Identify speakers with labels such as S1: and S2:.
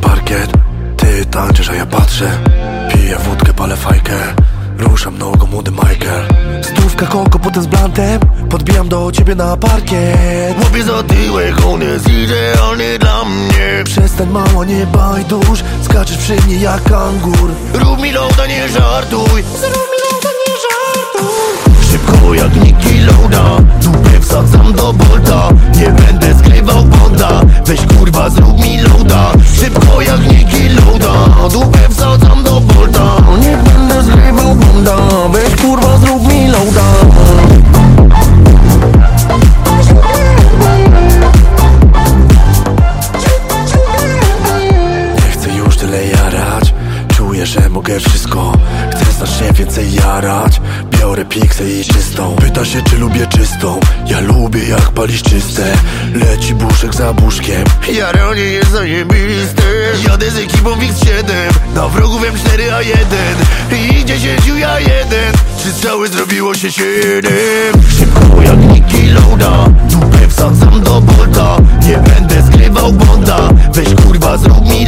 S1: parkiet. Ty tańczysz, a ja patrzę. Piję wódkę, palę fajkę. Ruszam nogą, młody Michael. Stówka koko, potem z blantem Podbijam do ciebie na parkiet.
S2: Łapię za tyłek, on jest idealny dla mnie.
S1: Przestań mała, nie bajdusz Skaczesz przy mnie jak kangur.
S2: Rób mi loada, nie żartuj.
S1: Zrób mi loda, nie żartuj.
S2: Szybko jak Niki Loda Dupę wsadzam do bolta. Nie będę skrywał bonda. Weź kurwa zrób
S1: Że mogę wszystko. Chcę znacznie więcej jarać. Biorę piksę i czystą. Pyta się, czy lubię czystą. Ja lubię jak palisz czyste. Leci buszek za buszkiem.
S2: Jaranie jest zajebiste Jadę z ekipą X7 Na wrogów M4A1 I 10 ja jeden. Trzy strzały zrobiło się siedem Szybko jak Niki Loda Dupę wsadzam do bolta Nie będę skrywał bonda. Weź kurwa zrób mi